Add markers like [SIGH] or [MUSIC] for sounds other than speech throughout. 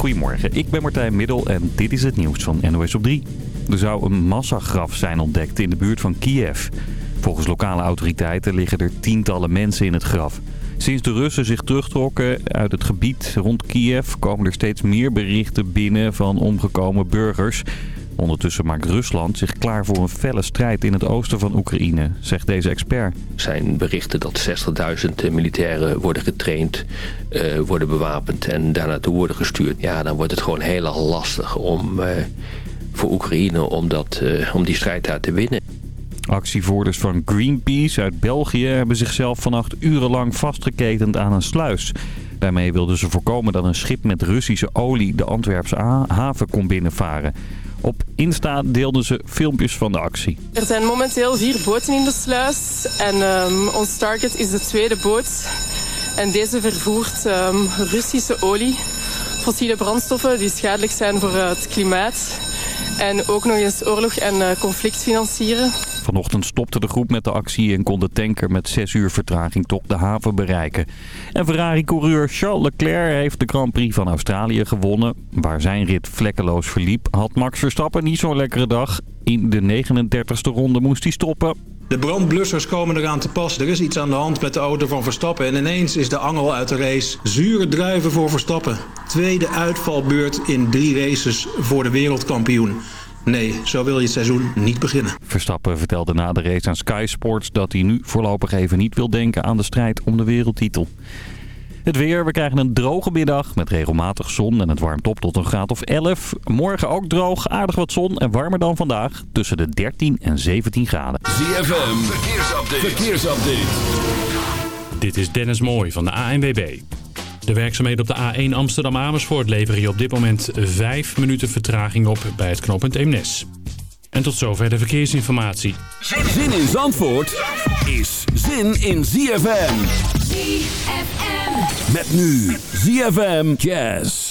Goedemorgen, ik ben Martijn Middel en dit is het nieuws van NOS op 3. Er zou een massagraf zijn ontdekt in de buurt van Kiev. Volgens lokale autoriteiten liggen er tientallen mensen in het graf. Sinds de Russen zich terugtrokken uit het gebied rond Kiev komen er steeds meer berichten binnen van omgekomen burgers. Ondertussen maakt Rusland zich klaar voor een felle strijd in het oosten van Oekraïne, zegt deze expert. Er zijn berichten dat 60.000 militairen worden getraind, uh, worden bewapend en daar naartoe worden gestuurd. Ja, dan wordt het gewoon heel erg lastig om, uh, voor Oekraïne om, dat, uh, om die strijd daar te winnen. Actievoerders van Greenpeace uit België hebben zichzelf vannacht urenlang vastgeketend aan een sluis. Daarmee wilden ze voorkomen dat een schip met Russische olie de Antwerpse haven kon binnenvaren. Op Insta deelden ze filmpjes van de actie. Er zijn momenteel vier boten in de sluis en um, ons target is de tweede boot. En deze vervoert um, Russische olie, fossiele brandstoffen die schadelijk zijn voor het klimaat. En ook nog eens oorlog en uh, conflict financieren. Vanochtend stopte de groep met de actie en kon de tanker met 6 uur vertraging toch de haven bereiken. En Ferrari-coureur Charles Leclerc heeft de Grand Prix van Australië gewonnen. Waar zijn rit vlekkeloos verliep, had Max Verstappen niet zo'n lekkere dag. In de 39e ronde moest hij stoppen. De brandblussers komen eraan te pas. Er is iets aan de hand met de auto van Verstappen. En ineens is de angel uit de race. Zure druiven voor Verstappen. Tweede uitvalbeurt in drie races voor de wereldkampioen. Nee, zo wil je het seizoen niet beginnen. Verstappen vertelde na de race aan Sky Sports dat hij nu voorlopig even niet wil denken aan de strijd om de wereldtitel. Het weer, we krijgen een droge middag met regelmatig zon en het warmt op tot een graad of 11. Morgen ook droog, aardig wat zon en warmer dan vandaag, tussen de 13 en 17 graden. ZFM, verkeersupdate. verkeersupdate. Dit is Dennis Mooij van de ANWB. De werkzaamheden op de A1 Amsterdam-Amersfoort leveren je op dit moment 5 minuten vertraging op bij het knooppunt Eemnes. En tot zover de verkeersinformatie. Zin in Zandvoort is zin in ZFM. Met nu ZFM Jazz.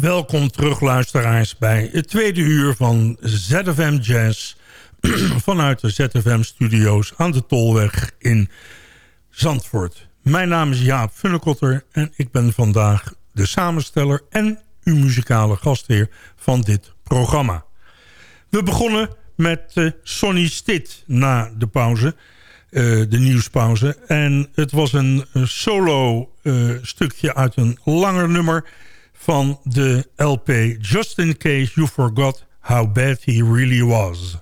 Welkom terug luisteraars bij het tweede uur van ZFM Jazz... [CLEARS THROAT] vanuit de ZFM-studio's aan de Tolweg in Zandvoort. Mijn naam is Jaap Funnekotter en ik ben vandaag de samensteller... en uw muzikale gastheer van dit programma. We begonnen met uh, Sonny Stitt na de pauze, uh, de nieuwspauze. En het was een solo uh, stukje uit een langer nummer van de LP Just in Case You Forgot How Bad He Really Was.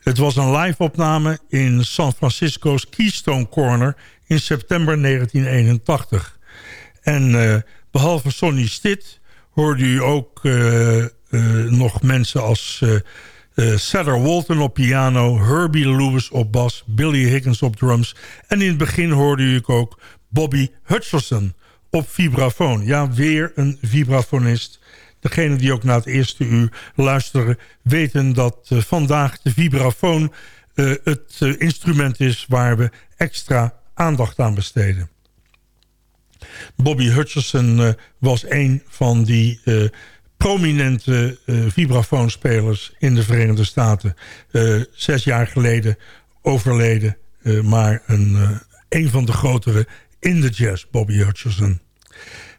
Het was een live-opname in San Francisco's Keystone Corner in september 1981. En uh, behalve Sonny Stitt hoorde u ook uh, uh, nog mensen als Cedar Walton op piano... Herbie Lewis op bas, Billy Higgins op drums... en in het begin hoorde u ook Bobby Hutcherson op vibrafoon. Ja, weer een vibrafonist. Degenen die ook na het eerste uur luisteren... weten dat uh, vandaag de vibrafoon uh, het uh, instrument is... waar we extra aandacht aan besteden. Bobby Hutcherson was een van die prominente vibrafoonspelers... in de Verenigde Staten. zes jaar geleden overleden... maar een, een van de grotere in de jazz, Bobby Hutcherson.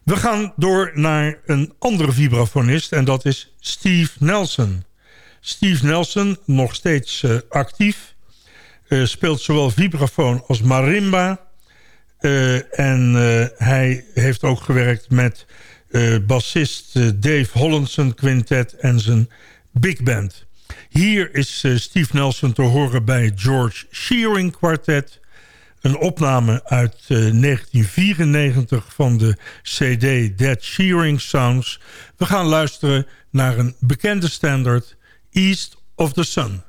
We gaan door naar een andere vibrafonist en dat is Steve Nelson. Steve Nelson, nog steeds uh, actief, uh, speelt zowel vibrafoon als marimba. Uh, en hij heeft ook gewerkt met bassist Dave Hollandson Quintet en zijn big band. Hier is Steve Nelson te horen bij George Shearing Quartet... Een opname uit uh, eh, 1994 van de CD Dead Shearing Sounds. We gaan luisteren naar een bekende standard, East of the Sun.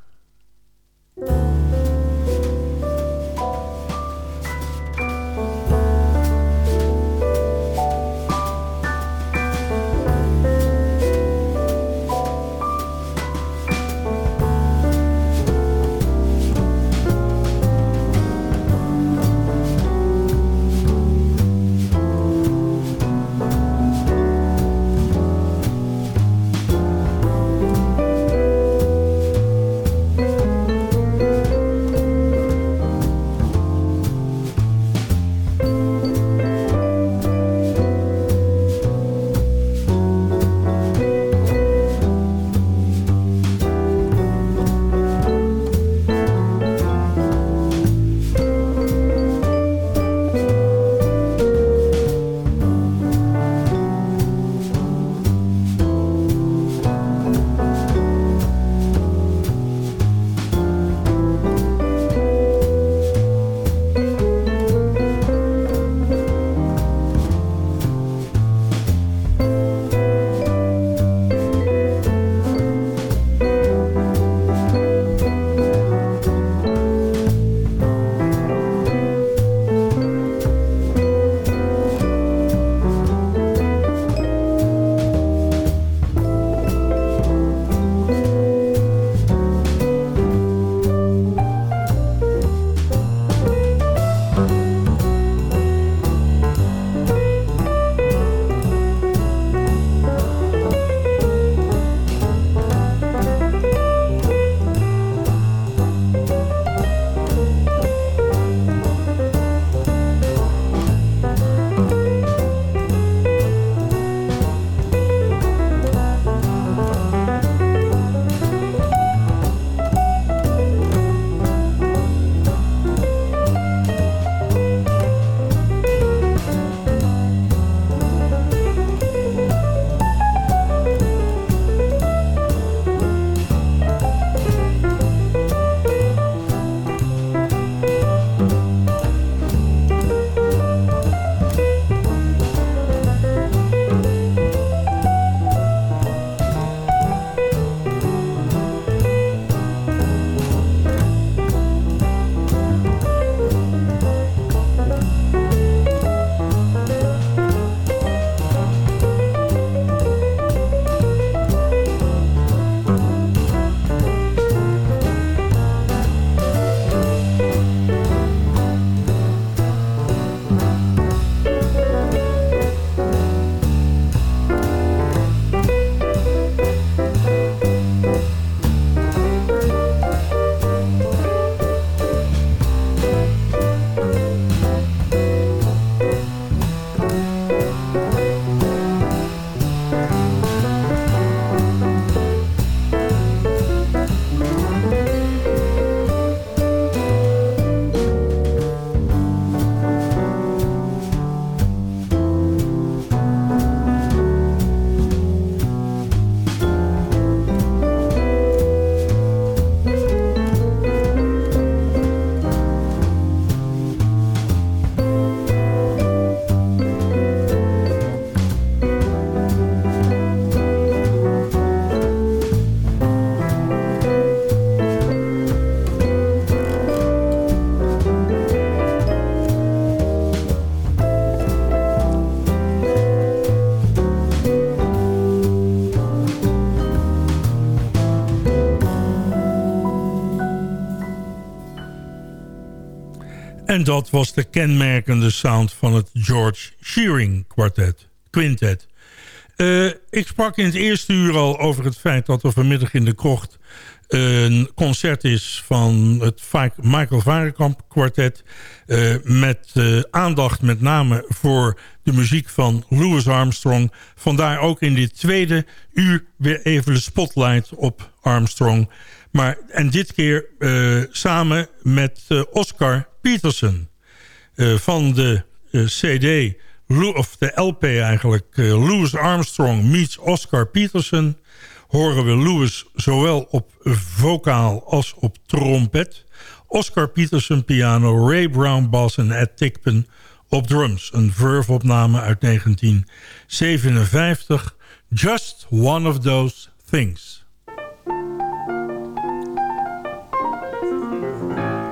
En dat was de kenmerkende sound van het George Shearing kwartet, quintet. Uh, ik sprak in het eerste uur al over het feit dat er vanmiddag in de krocht een concert is van het Michael Varenkamp kwartet. Uh, met uh, aandacht met name voor de muziek van Louis Armstrong. Vandaar ook in dit tweede uur weer even de spotlight op Armstrong. Maar, en dit keer uh, samen met Oscar Peterson. van de CD, of de LP eigenlijk, Louis Armstrong meets Oscar Peterson horen we Louis zowel op vocaal als op trompet. Oscar Peterson piano, Ray Brown bass en Ed Tickpen op drums. Een Verve-opname uit 1957. Just one of those things.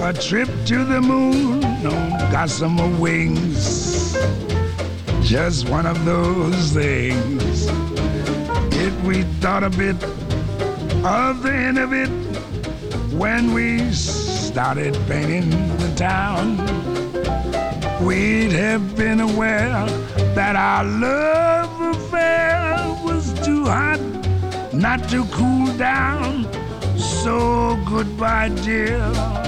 A trip to the moon on gossamer wings. Just one of those things. If we thought a bit of the end of it when we started painting the town. We'd have been aware that our love affair was too hot not to cool down. So goodbye, dear.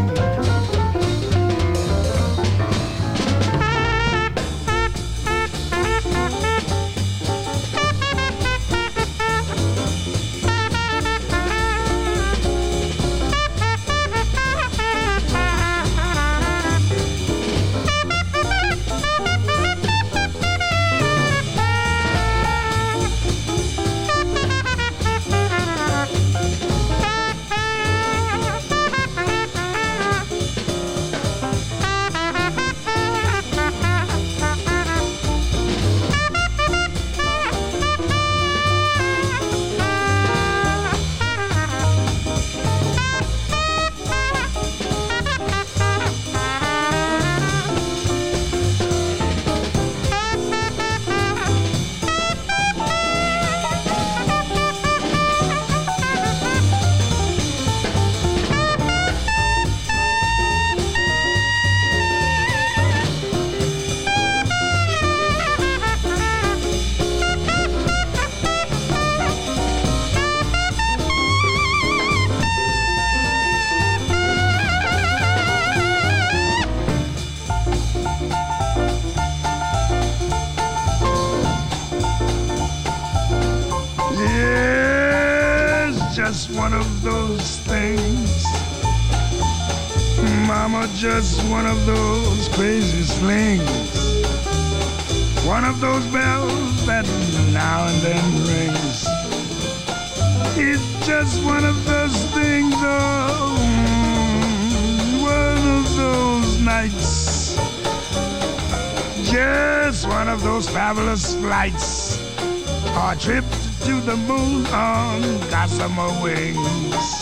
Gossamer wings.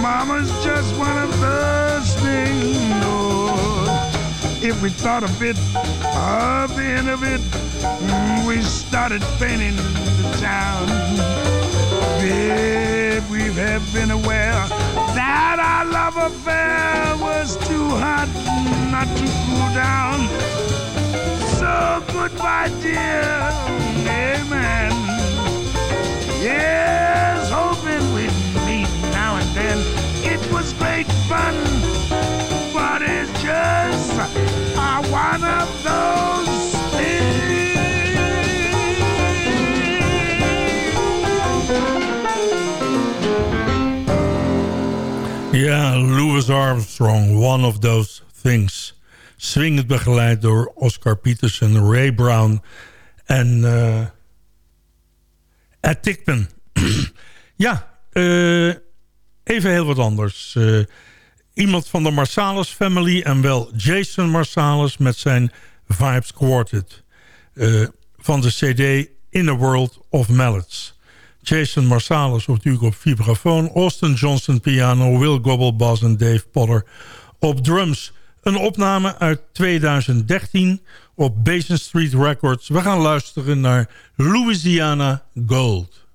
Mama's just one of those things. Oh, if we thought a bit of the end of it, mm, we started painting the town. Babe, we have been aware that our love affair was too hot not to cool down. So goodbye, dear. Amen. Yes, hoping we'd then it was great fun. But it's just uh, one of those things. Yeah, Louis Armstrong, one of those things. Swingend begeleid door Oscar Peterson, Ray Brown en uh, Ed Tickman. [CLEARS THROAT] ja, uh, even heel wat anders. Uh, iemand van de Marsalis family en wel Jason Marsalis met zijn Vibes Quartet. van de cd In a World of Mallets. Jason Marsalis natuurlijk op vibrafoon. Austin Johnson piano, Will Gobble bass en Dave Potter op drums. Een opname uit 2013 op Basin Street Records. We gaan luisteren naar Louisiana Gold.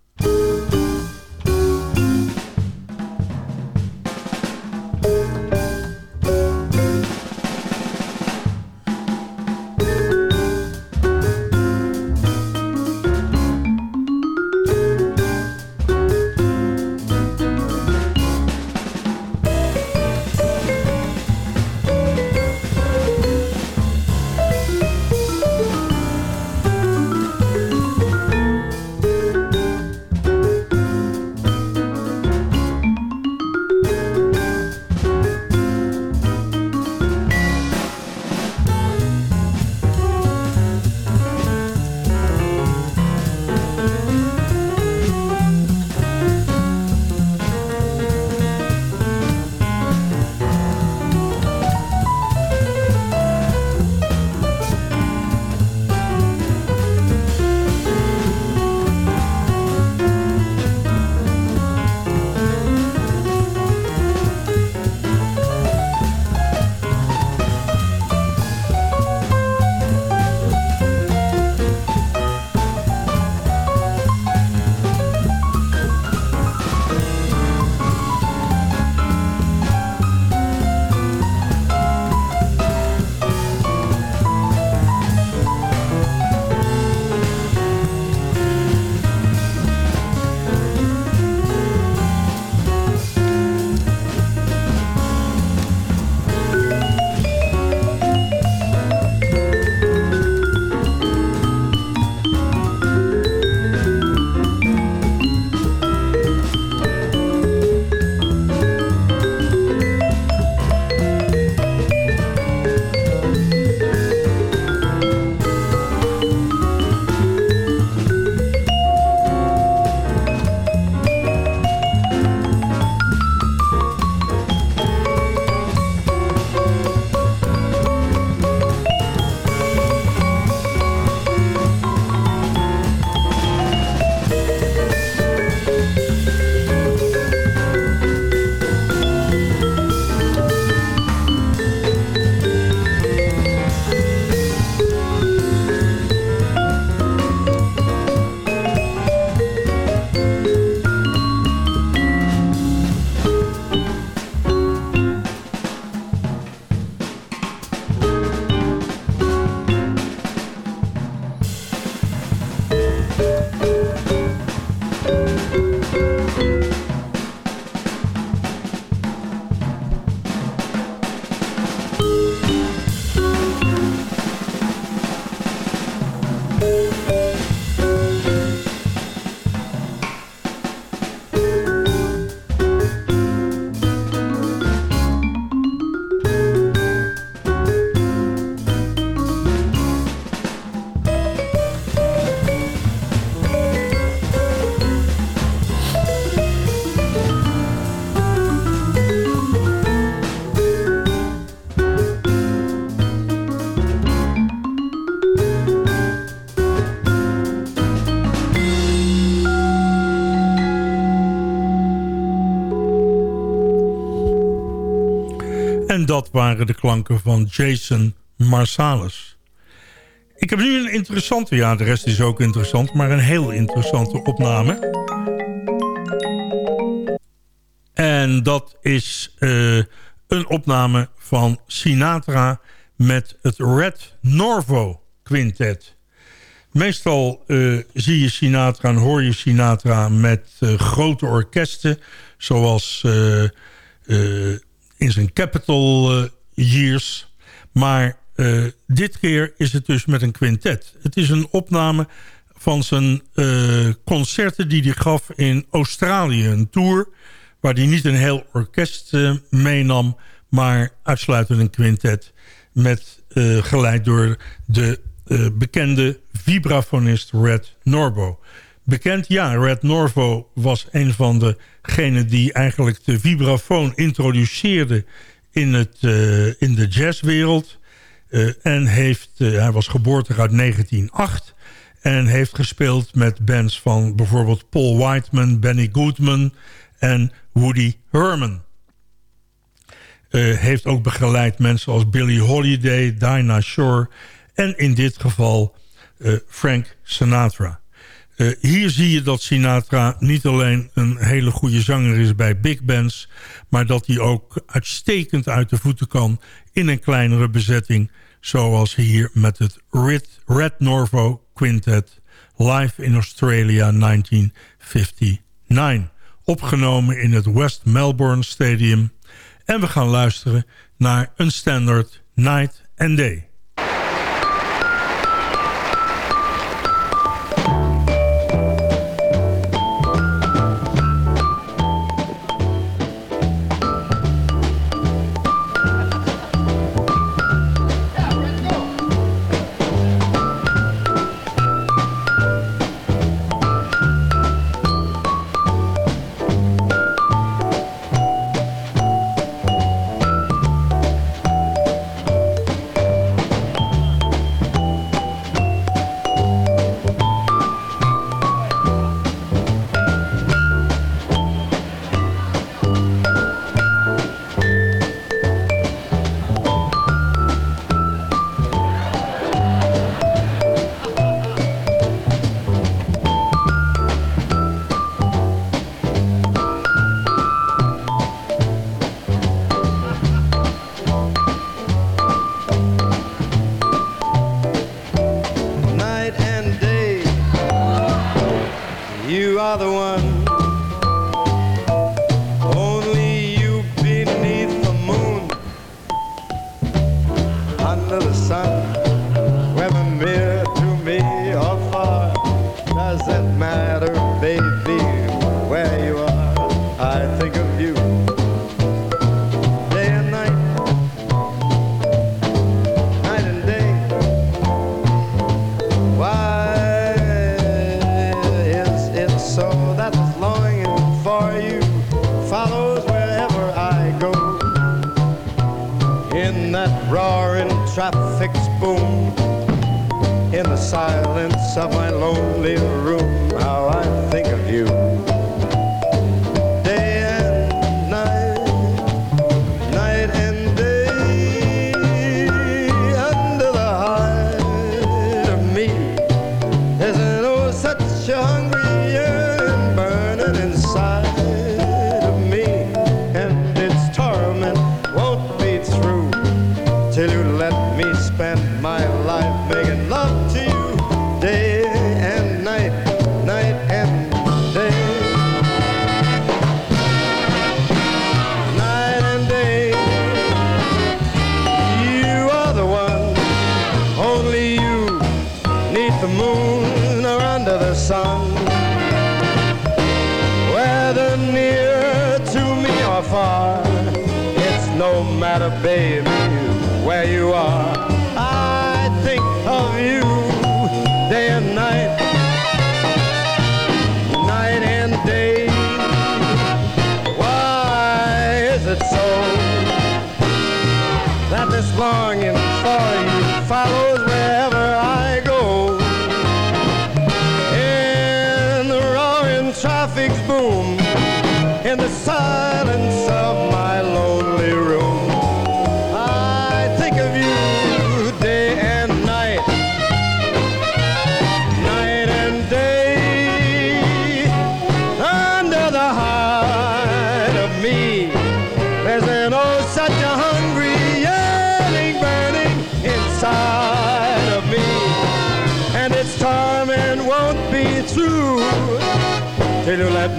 En dat waren de klanken van Jason Marsalis. Ik heb nu een interessante, ja de rest is ook interessant... maar een heel interessante opname. En dat is uh, een opname van Sinatra met het Red Norvo Quintet. Meestal uh, zie je Sinatra en hoor je Sinatra met uh, grote orkesten... zoals in zijn capital uh, years. Maar uh, dit keer is het dus met een quintet. Het is een opname van zijn uh, concerten die hij gaf in Australië. Een tour waar hij niet een heel orkest meenam, maar uitsluitend een quintet. met, geleid door de bekende vibrafonist Red Norvo. Bekend, ja, Red Norvo was een van degenen die eigenlijk de vibrafoon introduceerde in, het, in de jazzwereld. en heeft, hij was geboortig uit 1908 en heeft gespeeld met bands van bijvoorbeeld Paul Whiteman, Benny Goodman en Woody Herman. Heeft ook begeleid mensen als Billie Holiday, Dinah Shore en in dit geval Frank Sinatra. Uh, hier zie je dat Sinatra niet alleen een hele goede zanger is bij big bands... maar dat hij ook uitstekend uit de voeten kan in een kleinere bezetting... zoals hier met het Red, Red Norvo Quintet live in Australia 1959. Opgenomen in het West Melbourne Stadium. En we gaan luisteren naar een standard Night and Day. silence of my lonely room. the silence.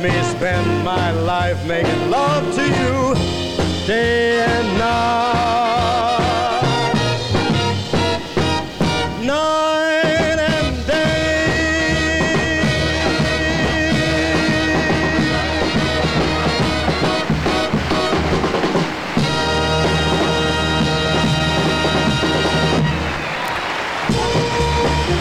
me spend my life making love to you day and night. Night and day.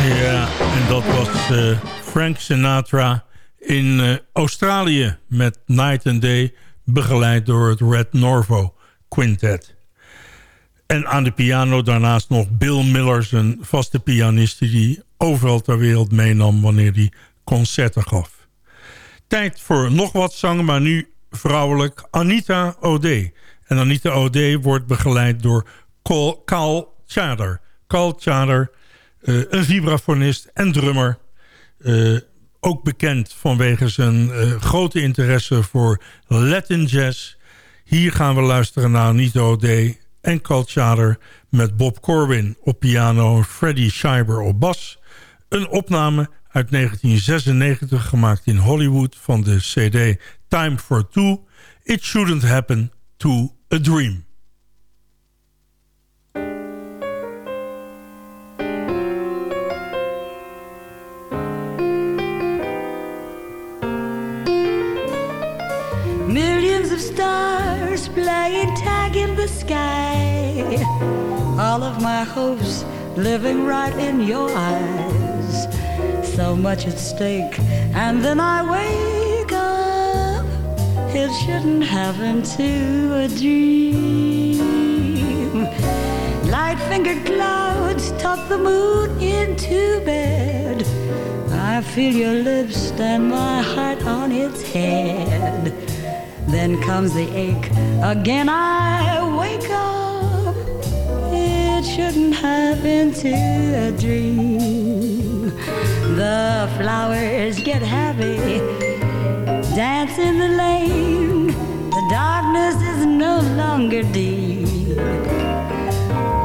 Yeah, en dat was uh, Frank Sinatra in uh, Australië met Night and Day... begeleid door het Red Norvo Quintet. En aan de piano daarnaast nog Bill Miller, een vaste pianist... die overal ter wereld meenam wanneer hij concerten gaf. Tijd voor nog wat zang, maar nu vrouwelijk Anita O'Day. En Anita O'Day wordt begeleid door Carl Chader. Carl Chader, uh, een vibrafonist en drummer... Uh, ook bekend vanwege zijn uh, grote interesse voor Latin jazz. Hier gaan we luisteren naar Anita O'Day en Chader... met Bob Corwin op piano en Freddie Scheiber op bas. Een opname uit 1996 gemaakt in Hollywood van de cd Time for Two... It Shouldn't Happen to a Dream. Stars playing tag in the sky. All of my hopes living right in your eyes. So much at stake, and then I wake up. It shouldn't happen to a dream. Light fingered clouds tuck the moon into bed. I feel your lips and my heart on its head. Then comes the ache. Again I wake up. It shouldn't happen to a dream. The flowers get happy, dance in the lane. The darkness is no longer deep.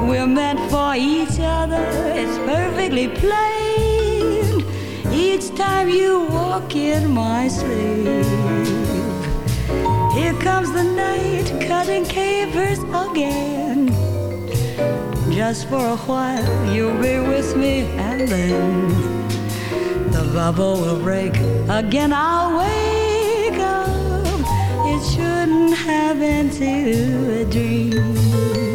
We're meant for each other, it's perfectly plain. Each time you walk in my sleep. Here comes the night, cutting capers again. Just for a while, you'll be with me, and then the bubble will break. Again, I'll wake up. It shouldn't happen to a dream.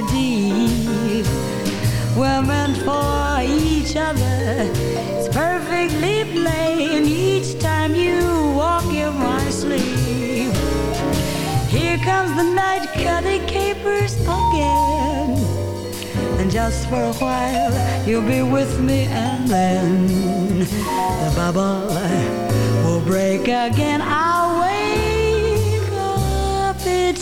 Longer deep. We're meant for each other. It's perfectly plain each time you walk in my sleep. Here comes the night cutting capers again. And just for a while, you'll be with me, and then the bubble will break again. It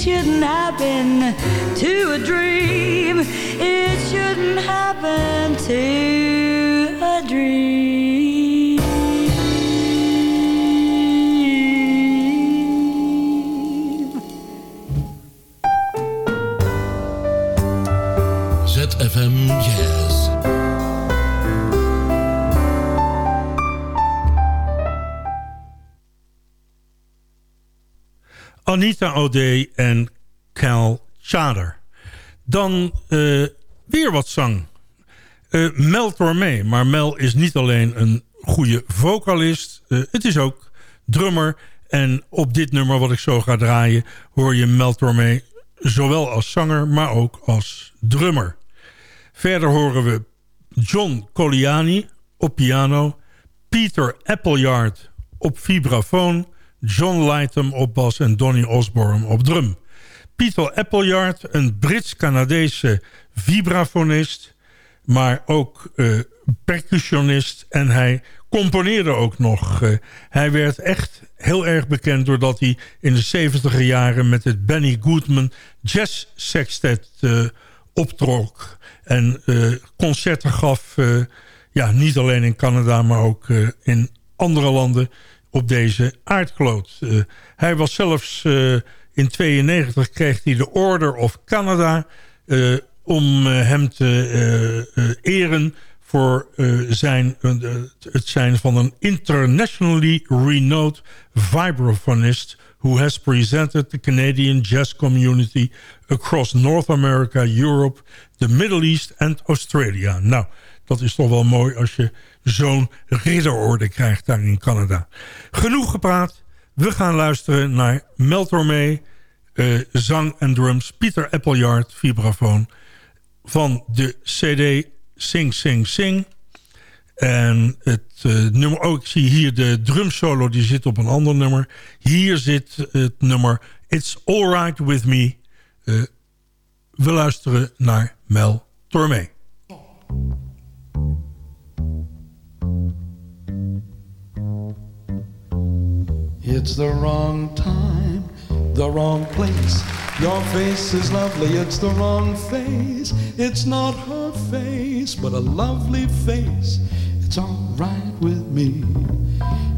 shouldn't happen to a dream. It shouldn't happen to a dream. Anita O'Day en Cal Chader. Dan uh, weer wat zang. Uh, Mel Tormé. Maar Mel is niet alleen een goede vocalist. Uh, het is ook drummer. En op dit nummer wat ik zo ga draaien... hoor je Mel Tormé zowel als zanger, maar ook als drummer. Verder horen we John Coliani op piano... Peter Appleyard op vibrafoon... John Lightham op bas en Donny Osborne op drum. Peter Appleyard, een Brits-Canadese vibrafonist... maar ook uh, percussionist en hij componeerde ook nog. Uh, hij werd echt heel erg bekend doordat hij in de 70 jaren... met het Benny Goodman Jazz Sextet uh, optrok... en concerten gaf ja, niet alleen in Canada, maar ook in andere landen op deze aardkloot. hij was zelfs in 92 kreeg hij de Order of Canada om hem te eren voor zijn, het zijn van een internationally renowned vibraphonist who has presented the Canadian jazz community across North America, Europe, the Middle East en Australia. Nou, dat is toch wel mooi als je zo'n ridderorde krijgt daar in Canada. Genoeg gepraat. We gaan luisteren naar Mel Tormé, uh, zang en drums, Pieter Appleyard, vibrafoon, van de CD Sing Sing Sing. En het uh, nummer, oh, ik zie hier de drumsolo, die zit op een ander nummer. Hier zit het nummer It's Alright With Me. Uh, we luisteren naar Mel Tormé. It's the wrong time, the wrong place. Your face is lovely, it's the wrong face. It's not her face, but a lovely face. It's alright with me.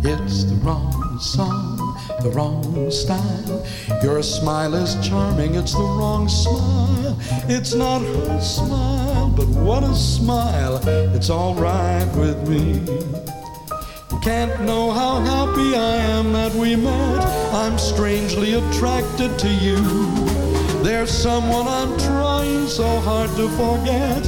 It's the wrong song, the wrong style. Your smile is charming, it's the wrong smile. It's not her smile, but what a smile. It's alright with me. Can't know how happy I am that we met. I'm strangely attracted to you. There's someone I'm trying so hard to forget.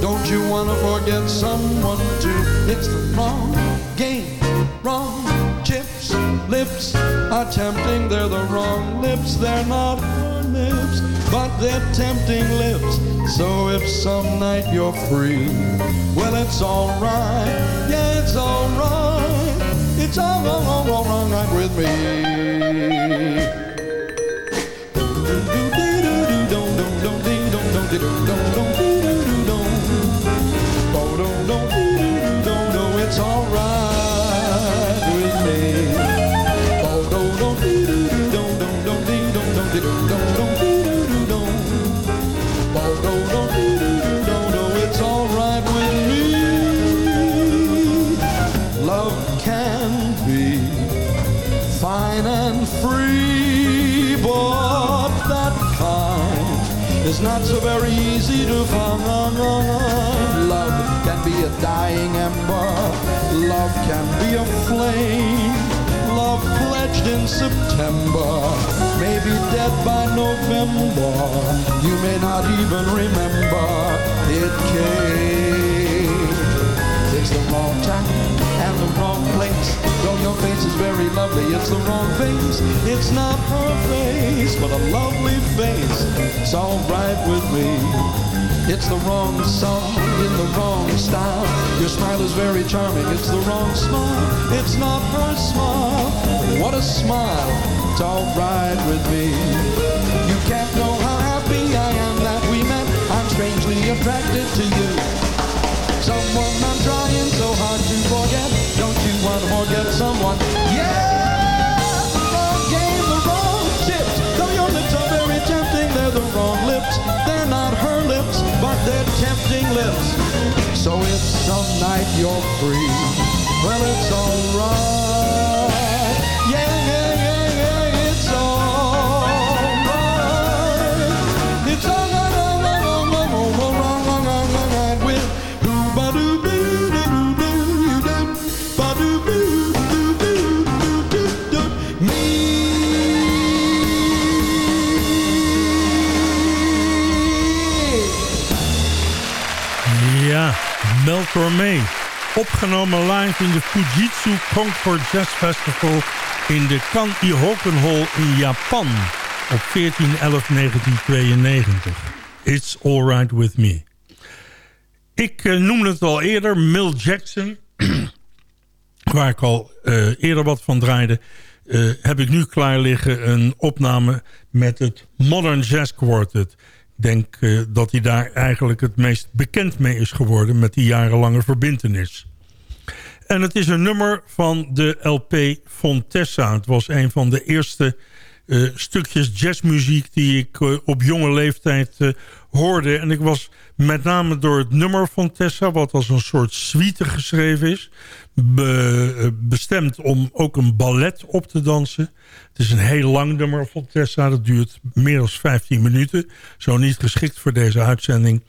Don't you wanna forget someone too? It's the wrong game, wrong chips. Lips are tempting, they're the wrong lips. They're not her lips, but they're tempting lips. So if some night you're free, well, it's alright. Yeah, it's alright. It's all wrong, wrong, wrong, wrong, right with me. is not so very easy to find. Love can be a dying ember. Love can be a flame. Love pledged in September may be dead by November. You may not even remember it came. It's the wrong time wrong place. Though your face is very lovely, it's the wrong face. It's not her face, but a lovely face. It's alright with me. It's the wrong song in the wrong style. Your smile is very charming, it's the wrong smile. It's not her smile. What a smile. It's alright with me. You can't know how happy I am that we met. I'm strangely attracted to you. Someone I'm trying so hard to forget. Want to forget someone? Yeah! The wrong game, the wrong chips. Though your lips are very tempting, they're the wrong lips. They're not her lips, but they're tempting lips. So if some night you're free, well, it's alright. Opgenomen live in de Fujitsu Concord Jazz Festival in de Kan Hall in Japan op 14-11-1992. It's Alright With Me. Ik uh, noemde het al eerder, Mel Jackson, [CLEARS THROAT] waar ik al uh, eerder wat van draaide... Uh, heb ik nu klaar liggen een opname met het Modern Jazz Quartet denk uh, dat hij daar eigenlijk het meest bekend mee is geworden... met die jarenlange verbintenis. En het is een nummer van de LP Fontessa. Het was een van de eerste eh, stukjes jazzmuziek die ik eh, op jonge leeftijd uh, hoorde. En ik was met name door het nummer van Tessa, wat als een soort suite geschreven is... bestemd om ook een ballet op te dansen. Het is een heel lang nummer van Tessa, dat duurt meer dan 15 minuten. Zo niet geschikt voor deze uitzending.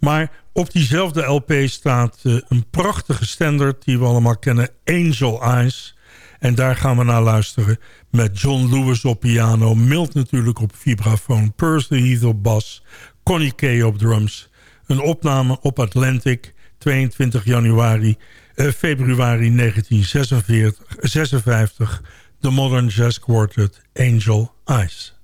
Maar op diezelfde LP staat een prachtige standard die we allemaal kennen, Angel Eyes... En daar gaan we naar luisteren met John Lewis op piano. Milt natuurlijk op vibrafoon. Percy Heath op bas. Connie Kay op drums. Een opname op Atlantic 22 januari, eh, februari 1956. De Modern Jazz Quartet Angel Eyes.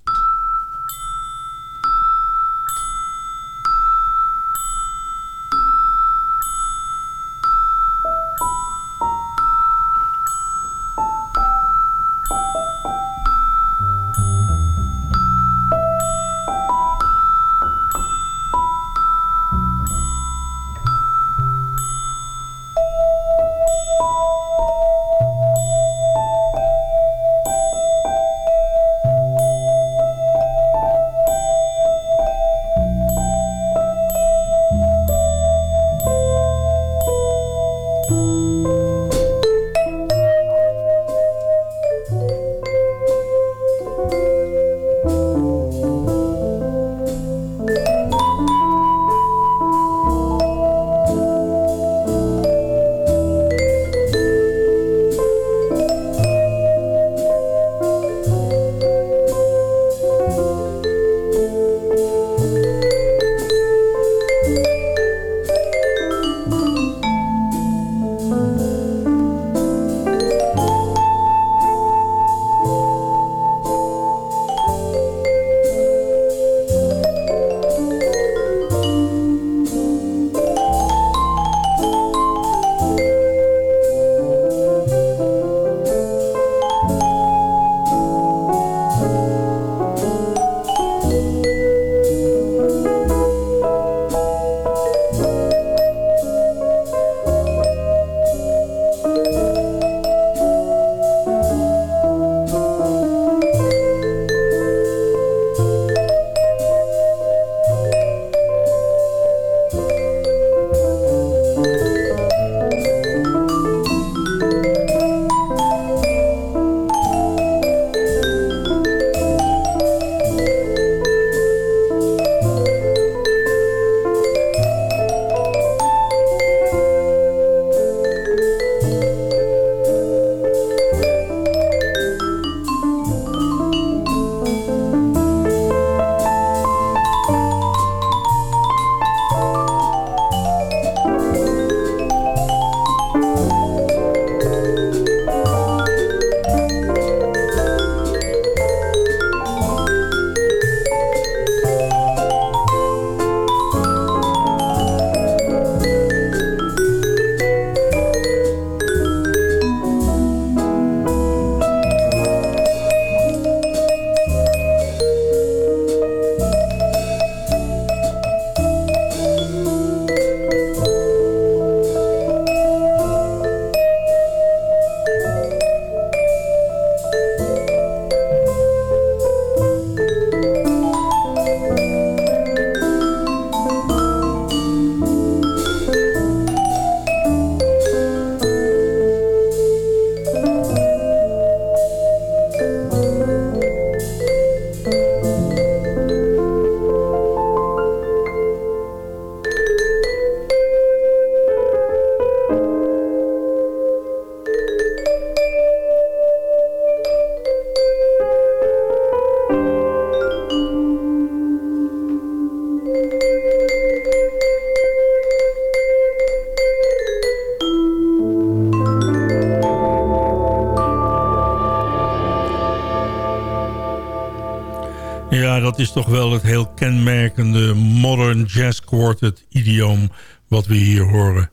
Is toch wel het heel kenmerkende modern jazz quartet idioom wat we hier horen.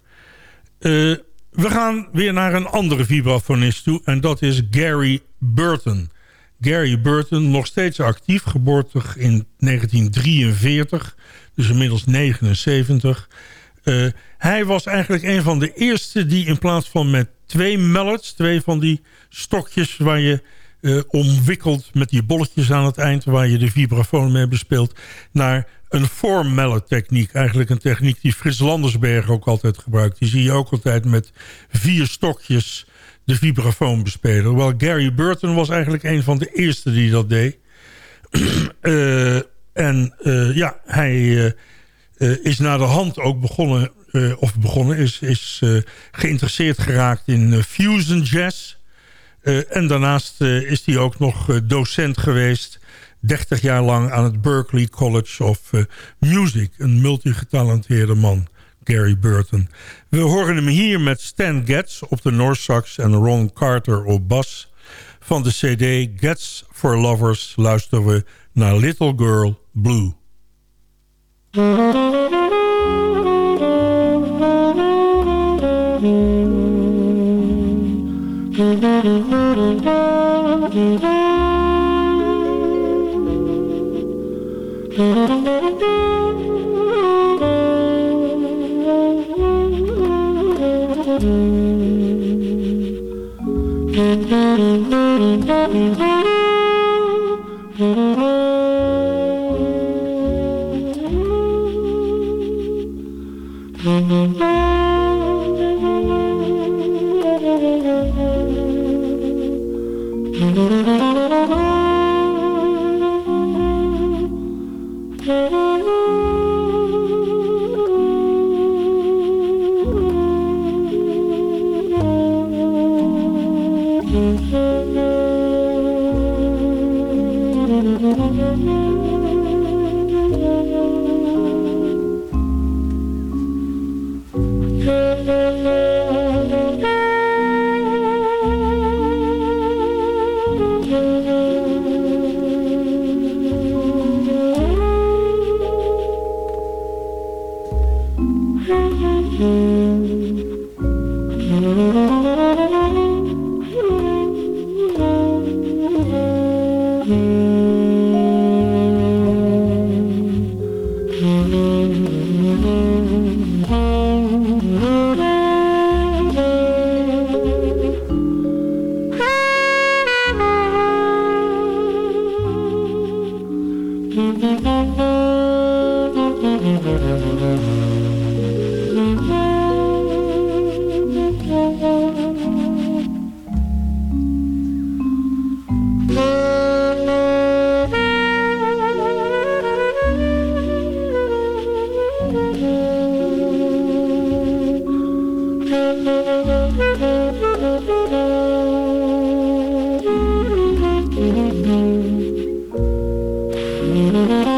Uh, we gaan weer naar een andere vibrafonist toe en dat is Gary Burton. Gary Burton, nog steeds actief, geboortig in 1943, dus inmiddels 79. Uh, hij was eigenlijk een van de eerste die in plaats van met twee mallets, twee van die stokjes waar je uh, omwikkeld met die bolletjes aan het eind... waar je de vibrafoon mee bespeelt... naar een formelle techniek. Eigenlijk een techniek die Frits Landersberg ook altijd gebruikt. Die zie je ook altijd met vier stokjes de vibrafoon bespelen. Wel, Gary Burton was eigenlijk een van de eerste die dat deed. uh, [CLEARS THROAT] en uh, ja, hij is naar de hand ook begonnen... of begonnen, is, is geïnteresseerd geraakt in fusion jazz... en daarnaast is hij ook nog docent geweest 30 jaar lang aan het Berklee College of Music. Een multigetalenteerde man, Gary Burton. We horen hem hier met Stan Getz op de North Sax en Ron Carter op bas. Van de cd Getz for Lovers luisteren we naar Little Girl Blue. Mm-hmm. Mm-hmm.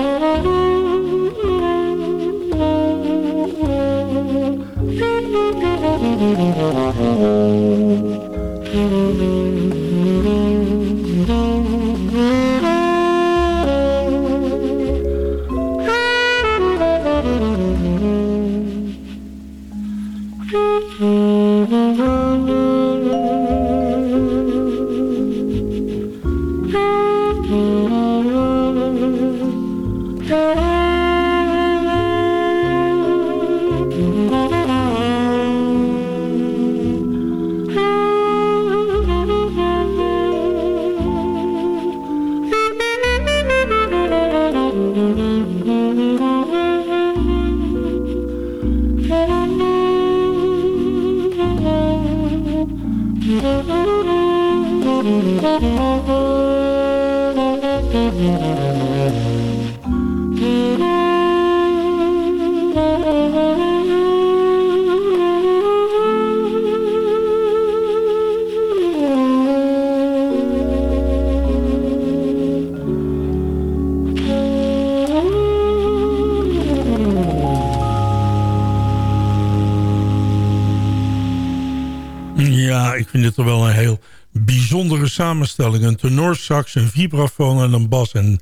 Samenstelling. Een tenorsax, een vibrafoon en een bas. En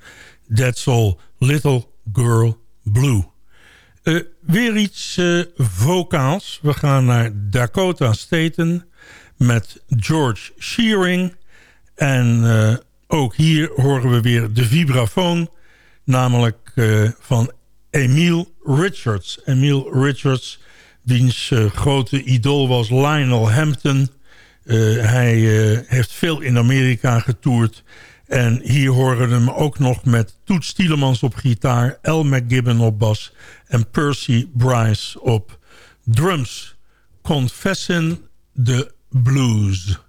that's all. Little Girl Blue. Uh, weer iets uh, vocaals. We gaan naar Dakota Staten met George Shearing. En uh, ook hier horen we weer de vibrafoon. Namelijk van Emile Richards. Emile Richards, wiens grote idool was Lionel Hampton... hij heeft veel in Amerika getoerd. En hier horen we hem ook nog met Toets Tielemans op gitaar... Al McGibbon op bas en Percy Bryce op drums. Confessing the Blues.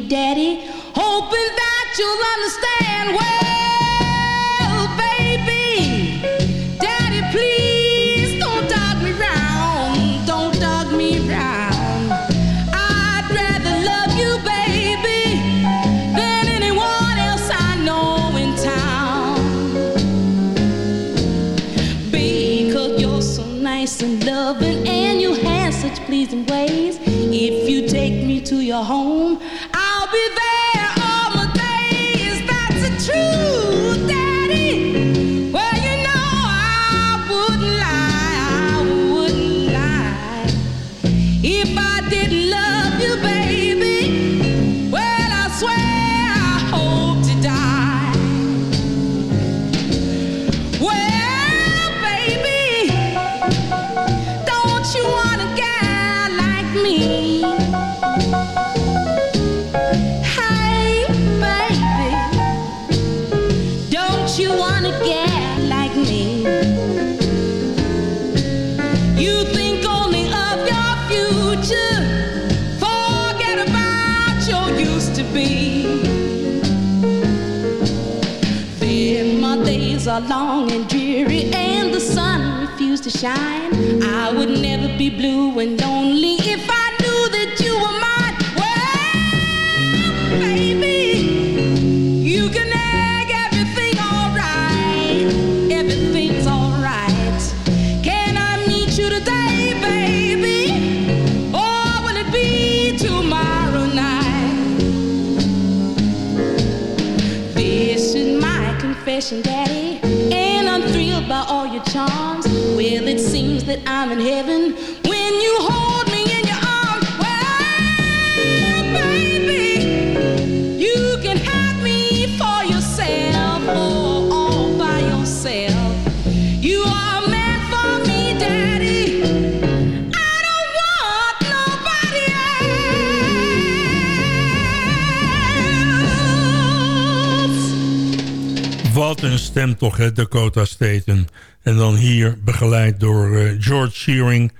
Daddy, hoping that you'll understand. Well, baby, Daddy, please don't dog me round. Don't dog me round. I'd rather love you, baby, than anyone else I know in town. Because you're so nice and loving, and you have such pleasing ways. If you take me to your home, long and dreary and the sun refused to shine, I would never be blue and lonely if I heaven when you hold me in your arms. Well, baby, you can have me for yourself or all by yourself. You are meant for me, Daddy. I don't want nobody else. Wat een stem toch, hè, Dakota Staten. En dan hier begeleid door uh, George Shearing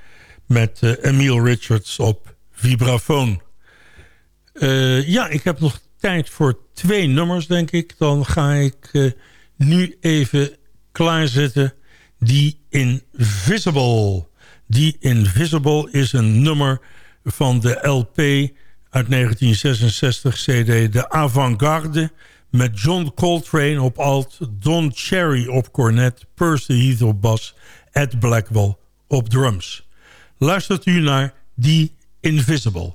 met uh, Emile Richards op vibrafoon. Uh, ja, ik heb nog tijd voor twee nummers, denk ik. Dan ga ik nu even klaarzetten. Die Invisible. Die Invisible is een nummer van de LP uit 1966 CD De Avantgarde met John Coltrane op alt, Don Cherry op cornet, Percy Heath op bas, Ed Blackwell op drums. Luistert u naar The Invisible.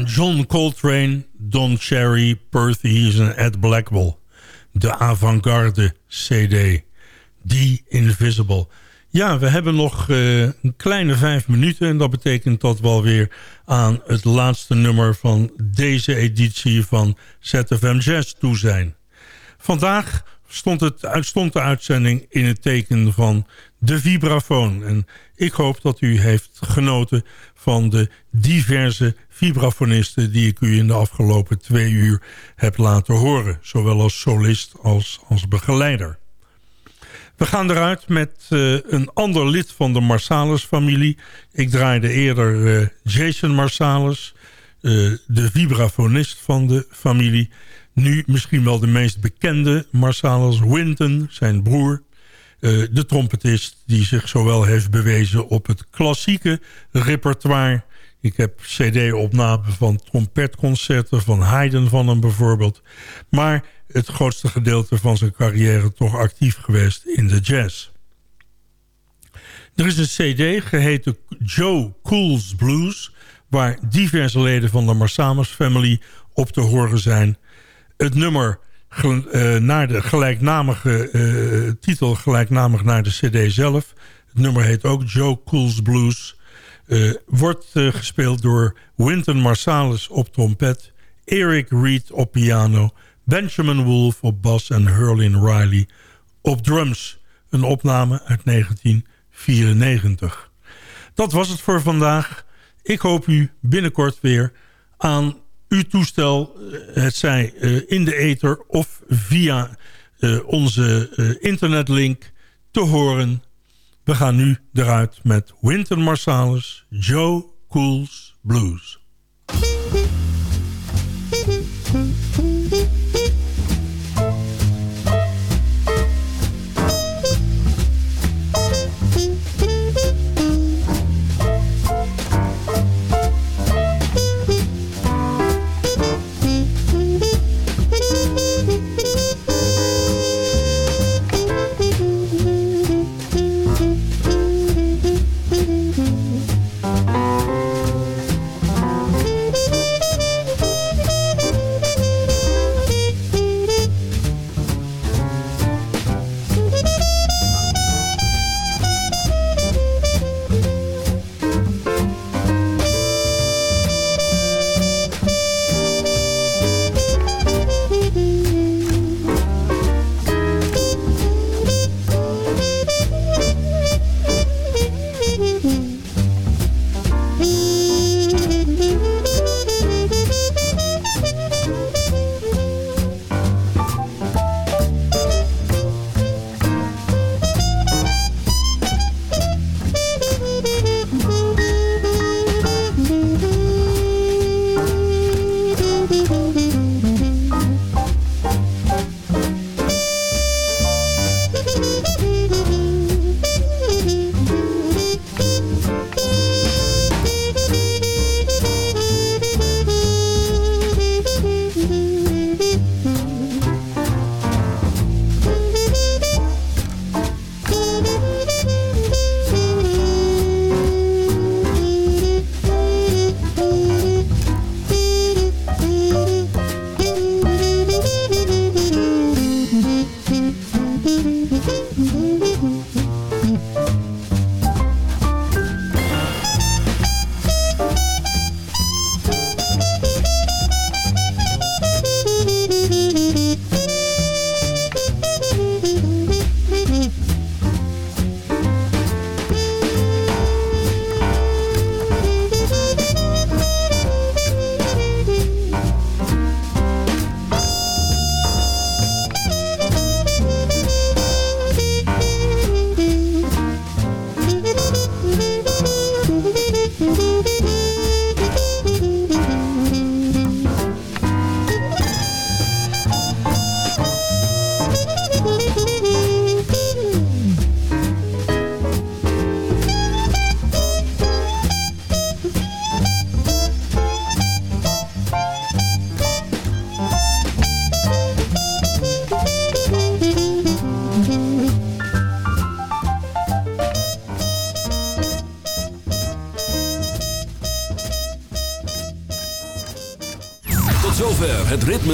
John Coltrane, Don Cherry, Perthes en Ed Blackwell. De avant-garde CD. The Invisible. Ja, we hebben nog uh, een kleine vijf minuten... en dat betekent dat we alweer aan het laatste nummer... van deze editie van ZFM Jazz toe zijn. Vandaag stond, het, stond de uitzending in het teken van de vibrafoon. En ik hoop dat u heeft genoten van de diverse vibrafonisten... die ik u in de afgelopen twee uur heb laten horen. Zowel als solist als als begeleider. We gaan eruit met uh, een ander lid van de Marsalis-familie. Ik draaide eerder uh, Jason Marsalis, uh, de vibrafonist van de familie. Nu misschien wel de meest bekende Marsalis Winton, zijn broer. De trompetist die zich zowel heeft bewezen op het klassieke repertoire... Ik heb cd-opnamen van trompetconcerten van Haydn van hem bijvoorbeeld. Maar het grootste gedeelte van zijn carrière toch actief geweest in de jazz. Er is een cd geheten Joe Cool's Blues... waar diverse leden van de Marsalis family op te horen zijn. Het nummer naar de gelijknamige uh, titel, gelijknamig naar de cd zelf. Het nummer heet ook Joe Cool's Blues... Uh, wordt gespeeld door Wynton Marsalis op trompet... Eric Reed op piano... Benjamin Wolf op bas en Hurlin Riley op drums. Een opname uit 1994. Dat was het voor vandaag. Ik hoop u binnenkort weer aan uw toestel, eh, het zij uh, in de ether of via uh, onze internetlink, te horen. We gaan nu eruit met Winter Marsalis, Joe Cool's Blues.